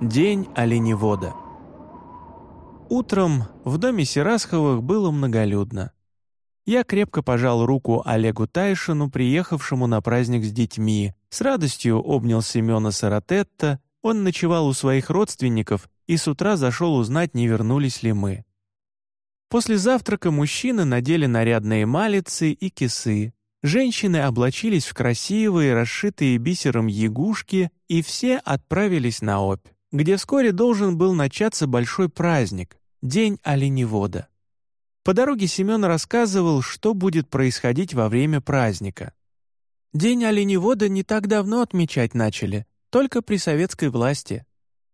День оленевода. Утром в доме Серасховых было многолюдно. Я крепко пожал руку Олегу Тайшину, приехавшему на праздник с детьми, с радостью обнял Семена Саратетта, он ночевал у своих родственников и с утра зашел узнать, не вернулись ли мы. После завтрака мужчины надели нарядные малицы и кисы, женщины облачились в красивые, расшитые бисером ягушки, и все отправились на опь где вскоре должен был начаться большой праздник — День оленевода. По дороге Семен рассказывал, что будет происходить во время праздника. День оленевода не так давно отмечать начали, только при советской власти.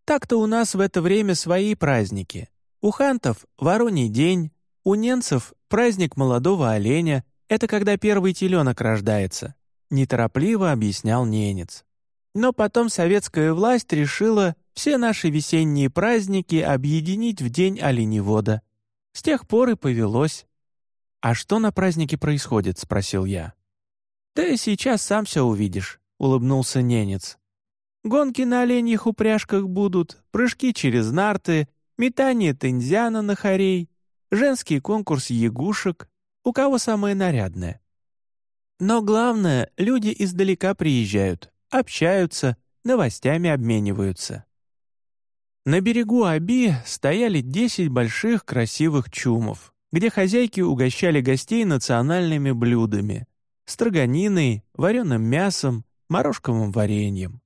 Так-то у нас в это время свои праздники. У хантов — Вороний день, у ненцев — праздник молодого оленя, это когда первый теленок рождается, неторопливо объяснял ненец. Но потом советская власть решила все наши весенние праздники объединить в день оленевода. С тех пор и повелось. «А что на празднике происходит?» — спросил я. «Да сейчас сам все увидишь», — улыбнулся ненец. «Гонки на оленьих упряжках будут, прыжки через нарты, метание тензяна на хорей, женский конкурс ягушек, у кого самое нарядное. Но главное, люди издалека приезжают, общаются, новостями обмениваются. На берегу Аби стояли десять больших красивых чумов, где хозяйки угощали гостей национальными блюдами — строганиной, вареным мясом, морожковым вареньем.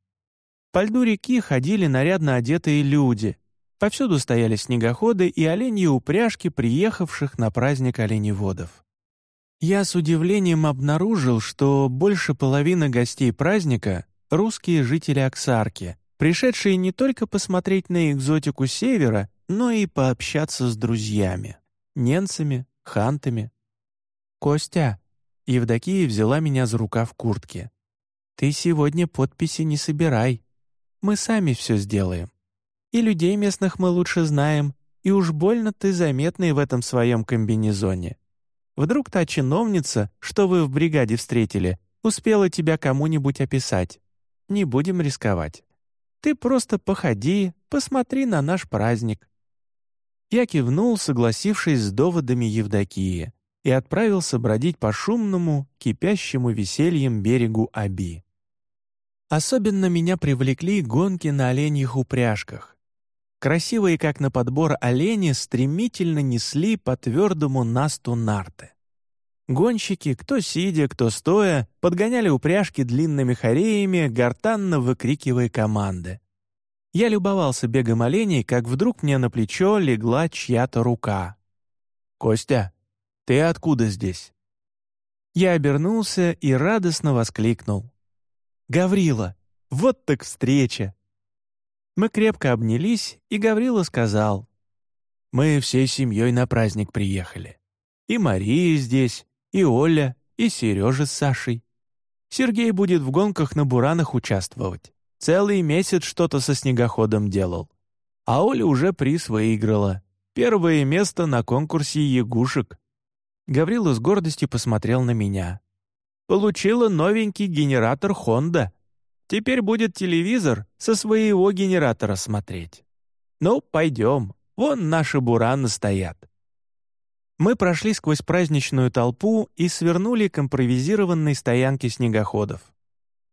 По льду реки ходили нарядно одетые люди. Повсюду стояли снегоходы и оленьи упряжки, приехавших на праздник оленеводов. Я с удивлением обнаружил, что больше половины гостей праздника — русские жители Оксарки — пришедшие не только посмотреть на экзотику Севера, но и пообщаться с друзьями, ненцами, хантами. «Костя», — Евдокия взяла меня за рукав куртки, «ты сегодня подписи не собирай. Мы сами все сделаем. И людей местных мы лучше знаем, и уж больно ты заметный в этом своем комбинезоне. Вдруг та чиновница, что вы в бригаде встретили, успела тебя кому-нибудь описать. Не будем рисковать». Ты просто походи, посмотри на наш праздник». Я кивнул, согласившись с доводами Евдокии, и отправился бродить по шумному, кипящему весельем берегу Аби. Особенно меня привлекли гонки на оленьих упряжках. Красивые, как на подбор олени, стремительно несли по твердому насту нарты. Гонщики, кто сидя, кто стоя, подгоняли упряжки длинными хореями, гортанно выкрикивая команды. Я любовался бегом оленей, как вдруг мне на плечо легла чья-то рука. «Костя, ты откуда здесь?» Я обернулся и радостно воскликнул. «Гаврила, вот так встреча!» Мы крепко обнялись, и Гаврила сказал. «Мы всей семьей на праздник приехали. И Мария здесь, и Оля, и Сережа с Сашей. Сергей будет в гонках на буранах участвовать. Целый месяц что-то со снегоходом делал. А Оля уже приз выиграла. Первое место на конкурсе ягушек. Гаврила с гордостью посмотрел на меня. Получила новенький генератор «Хонда». Теперь будет телевизор со своего генератора смотреть. Ну, пойдем, вон наши бураны стоят. Мы прошли сквозь праздничную толпу и свернули к импровизированной стоянке снегоходов.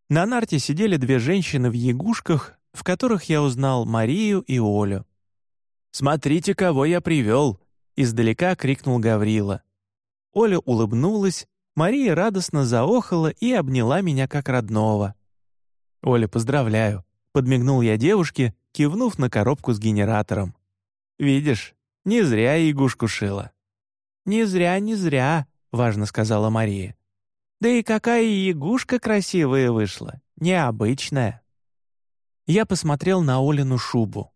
На нарте сидели две женщины в ягушках, в которых я узнал Марию и Олю. «Смотрите, кого я привел!» — издалека крикнул Гаврила. Оля улыбнулась, Мария радостно заохала и обняла меня как родного. «Оля, поздравляю!» — подмигнул я девушке, кивнув на коробку с генератором. «Видишь, не зря ягушку шила». «Не зря, не зря», — важно сказала Мария. «Да и какая ягушка красивая вышла, необычная». Я посмотрел на Олину шубу.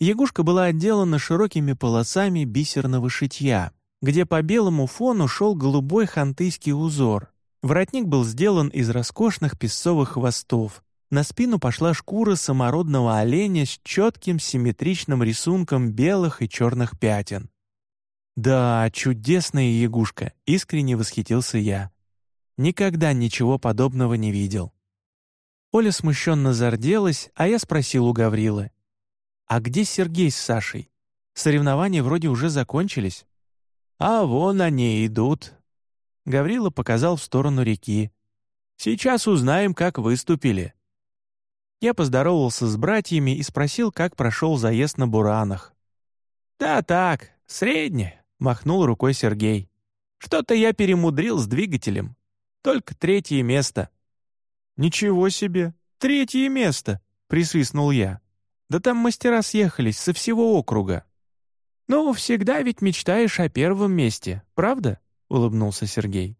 Ягушка была отделана широкими полосами бисерного шитья, где по белому фону шел голубой хантыйский узор. Воротник был сделан из роскошных песцовых хвостов. На спину пошла шкура самородного оленя с четким симметричным рисунком белых и черных пятен. «Да, чудесная ягушка!» — искренне восхитился я. Никогда ничего подобного не видел. Оля смущенно зарделась, а я спросил у Гаврилы. «А где Сергей с Сашей? Соревнования вроде уже закончились». «А вон они идут». Гаврила показал в сторону реки. «Сейчас узнаем, как выступили». Я поздоровался с братьями и спросил, как прошел заезд на Буранах. «Да так, средне», — махнул рукой Сергей. «Что-то я перемудрил с двигателем. Только третье место». «Ничего себе! Третье место!» — присвистнул я. «Да там мастера съехались со всего округа». «Ну, всегда ведь мечтаешь о первом месте, правда?» — улыбнулся Сергей.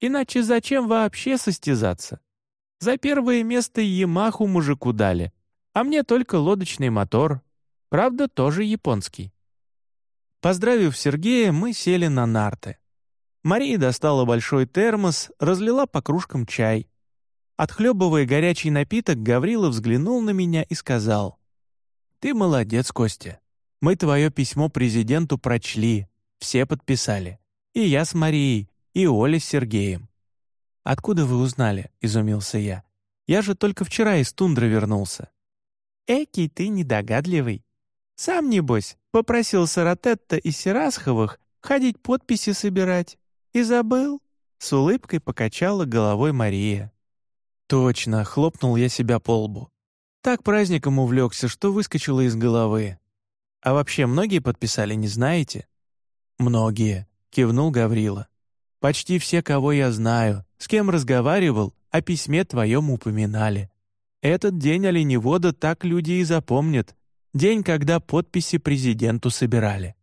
«Иначе зачем вообще состязаться? За первое место Ямаху мужику дали, а мне только лодочный мотор. Правда, тоже японский». Поздравив Сергея, мы сели на нарты. Мария достала большой термос, разлила по кружкам чай. Отхлебывая горячий напиток, Гаврила взглянул на меня и сказал. «Ты молодец, Костя. Мы твое письмо президенту прочли, все подписали. И я с Марией, и Оля с Сергеем». «Откуда вы узнали?» — изумился я. «Я же только вчера из тундры вернулся». «Экий ты недогадливый. Сам, небось, попросил Саратетта и Серасховых ходить подписи собирать. «И забыл?» — с улыбкой покачала головой Мария. «Точно!» — хлопнул я себя по лбу. Так праздником увлекся, что выскочило из головы. «А вообще многие подписали, не знаете?» «Многие», — кивнул Гаврила. «Почти все, кого я знаю, с кем разговаривал, о письме твоем упоминали. Этот день оленевода так люди и запомнят. День, когда подписи президенту собирали.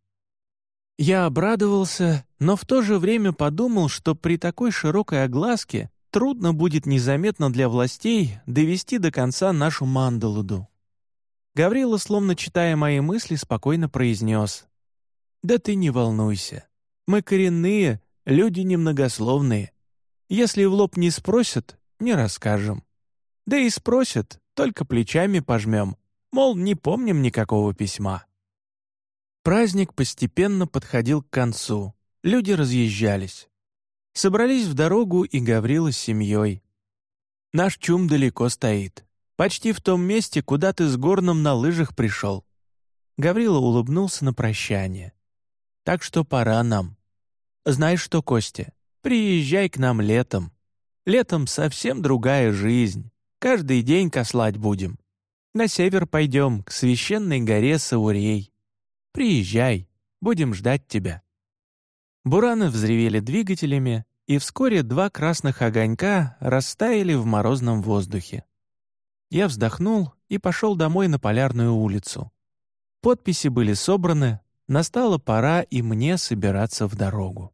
Я обрадовался, но в то же время подумал, что при такой широкой огласке трудно будет незаметно для властей довести до конца нашу Мандалуду. Гаврила, словно читая мои мысли, спокойно произнес. «Да ты не волнуйся. Мы коренные, люди немногословные. Если в лоб не спросят, не расскажем. Да и спросят, только плечами пожмем, мол, не помним никакого письма». Праздник постепенно подходил к концу, люди разъезжались. Собрались в дорогу и Гаврила с семьей. Наш чум далеко стоит, почти в том месте, куда ты с горном на лыжах пришел. Гаврила улыбнулся на прощание. Так что пора нам. Знаешь что, Костя, приезжай к нам летом. Летом совсем другая жизнь. Каждый день кослать будем. На север пойдем, к священной горе Саурей. Приезжай, будем ждать тебя». Бураны взревели двигателями, и вскоре два красных огонька растаяли в морозном воздухе. Я вздохнул и пошел домой на Полярную улицу. Подписи были собраны, настала пора и мне собираться в дорогу.